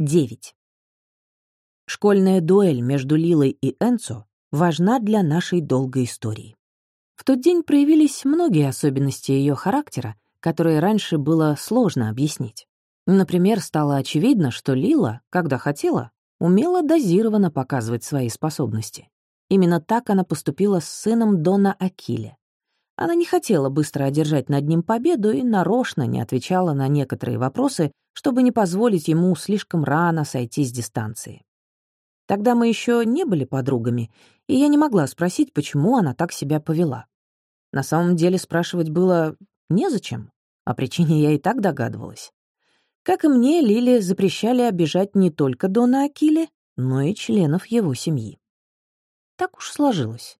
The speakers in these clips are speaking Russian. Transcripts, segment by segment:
9. Школьная дуэль между Лилой и Энцо важна для нашей долгой истории. В тот день проявились многие особенности ее характера, которые раньше было сложно объяснить. Например, стало очевидно, что Лила, когда хотела, умела дозированно показывать свои способности. Именно так она поступила с сыном Дона Акиле. Она не хотела быстро одержать над ним победу и нарочно не отвечала на некоторые вопросы, чтобы не позволить ему слишком рано сойти с дистанции. Тогда мы еще не были подругами, и я не могла спросить, почему она так себя повела. На самом деле спрашивать было незачем, о причине я и так догадывалась. Как и мне, Лили запрещали обижать не только Дона Акиле, но и членов его семьи. Так уж сложилось.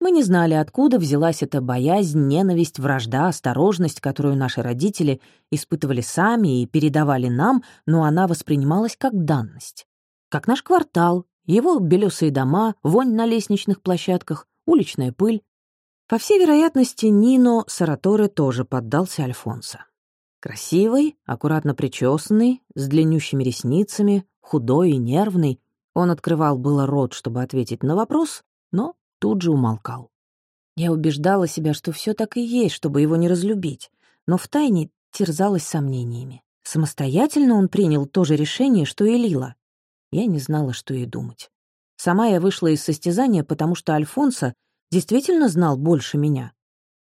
Мы не знали, откуда взялась эта боязнь, ненависть, вражда, осторожность, которую наши родители испытывали сами и передавали нам, но она воспринималась как данность. Как наш квартал, его белесые дома, вонь на лестничных площадках, уличная пыль. По всей вероятности, Нино Сараторе тоже поддался Альфонсо. Красивый, аккуратно причесанный, с длиннющими ресницами, худой и нервный, он открывал было рот, чтобы ответить на вопрос, но тут же умолкал. Я убеждала себя, что все так и есть, чтобы его не разлюбить, но втайне терзалась сомнениями. Самостоятельно он принял то же решение, что и Лила. Я не знала, что и думать. Сама я вышла из состязания, потому что Альфонсо действительно знал больше меня.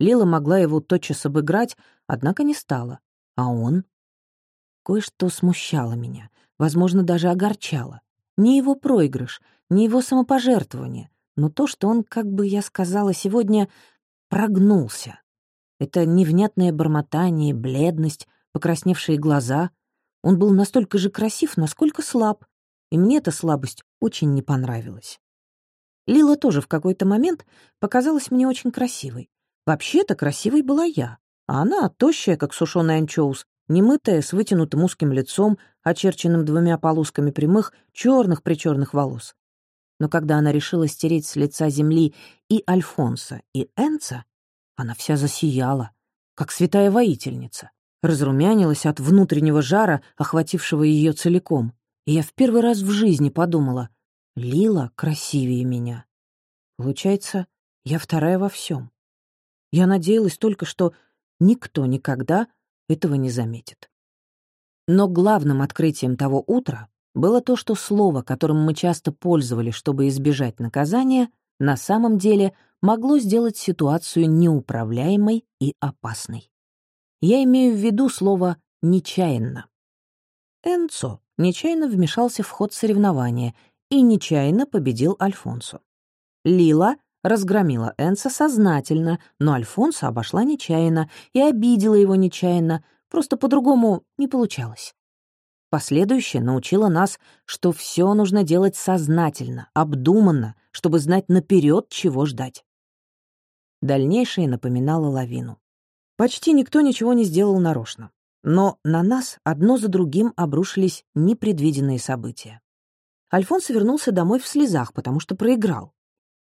Лила могла его тотчас обыграть, однако не стала. А он? Кое-что смущало меня, возможно, даже огорчало. Не его проигрыш, не его самопожертвование, но то, что он, как бы я сказала сегодня, прогнулся. Это невнятное бормотание, бледность, покрасневшие глаза. Он был настолько же красив, насколько слаб, и мне эта слабость очень не понравилась. Лила тоже в какой-то момент показалась мне очень красивой. Вообще-то красивой была я, а она тощая, как сушеный анчоус, немытая, с вытянутым узким лицом, очерченным двумя полосками прямых, черных причерных волос но когда она решила стереть с лица земли и Альфонса, и Энца, она вся засияла, как святая воительница, разрумянилась от внутреннего жара, охватившего ее целиком. И я в первый раз в жизни подумала, Лила красивее меня. Получается, я вторая во всем. Я надеялась только, что никто никогда этого не заметит. Но главным открытием того утра было то, что слово, которым мы часто пользовались, чтобы избежать наказания, на самом деле могло сделать ситуацию неуправляемой и опасной. Я имею в виду слово «нечаянно». Энцо нечаянно вмешался в ход соревнования и нечаянно победил Альфонсо. Лила разгромила Энца сознательно, но Альфонсо обошла нечаянно и обидела его нечаянно, просто по-другому не получалось. Последующее научило нас, что все нужно делать сознательно, обдуманно, чтобы знать наперед, чего ждать. Дальнейшее напоминало лавину. Почти никто ничего не сделал нарочно. Но на нас одно за другим обрушились непредвиденные события. Альфонс вернулся домой в слезах, потому что проиграл.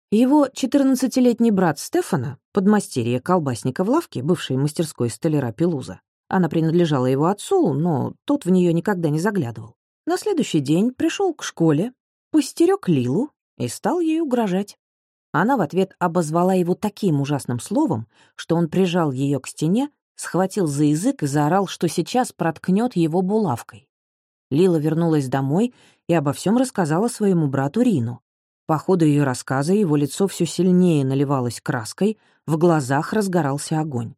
Его 14-летний брат Стефана, подмастерье колбасника в лавке, бывшей мастерской столяра Пелуза, она принадлежала его отцу, но тот в нее никогда не заглядывал. На следующий день пришел к школе, постерег Лилу и стал ей угрожать. Она в ответ обозвала его таким ужасным словом, что он прижал ее к стене, схватил за язык и заорал, что сейчас проткнет его булавкой. Лила вернулась домой и обо всем рассказала своему брату Рину. По ходу ее рассказа его лицо все сильнее наливалось краской, в глазах разгорался огонь.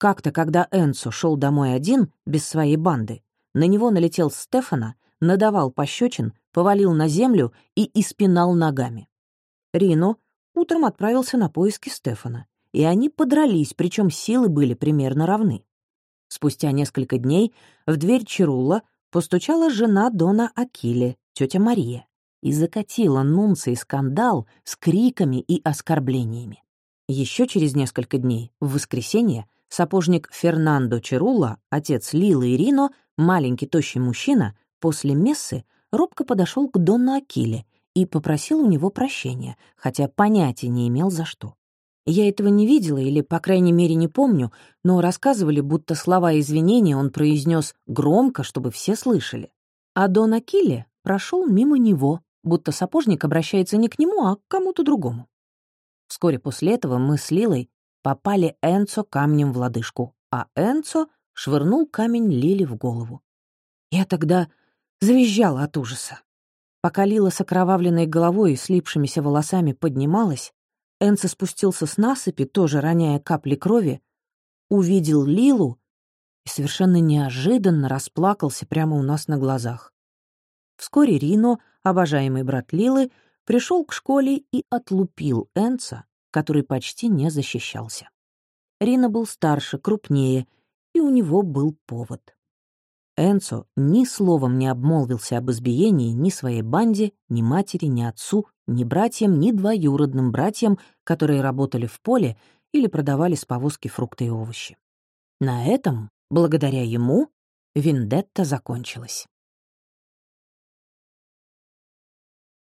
Как-то, когда Энцо шел домой один, без своей банды, на него налетел Стефана, надавал пощечин, повалил на землю и испинал ногами. Рино утром отправился на поиски Стефана, и они подрались, причем силы были примерно равны. Спустя несколько дней в дверь Чирула постучала жена Дона Акиле, тетя Мария, и закатила Нунций скандал с криками и оскорблениями. Еще через несколько дней, в воскресенье, Сапожник Фернандо Чирула, отец Лилы и Рино, маленький тощий мужчина, после мессы робко подошел к Донну Акиле и попросил у него прощения, хотя понятия не имел за что. Я этого не видела или, по крайней мере, не помню, но рассказывали, будто слова извинения он произнес громко, чтобы все слышали. А Дон Акилле прошел мимо него, будто сапожник обращается не к нему, а к кому-то другому. Вскоре после этого мы с Лилой попали Энцо камнем в лодыжку, а Энцо швырнул камень Лиле в голову. Я тогда завизжала от ужаса. Пока Лила с окровавленной головой и слипшимися волосами поднималась, Энцо спустился с насыпи, тоже роняя капли крови, увидел Лилу и совершенно неожиданно расплакался прямо у нас на глазах. Вскоре Рино, обожаемый брат Лилы, пришел к школе и отлупил Энца, который почти не защищался. Рино был старше, крупнее, и у него был повод. Энцо ни словом не обмолвился об избиении ни своей банде, ни матери, ни отцу, ни братьям, ни двоюродным братьям, которые работали в поле или продавали с повозки фрукты и овощи. На этом, благодаря ему, вендетта закончилась.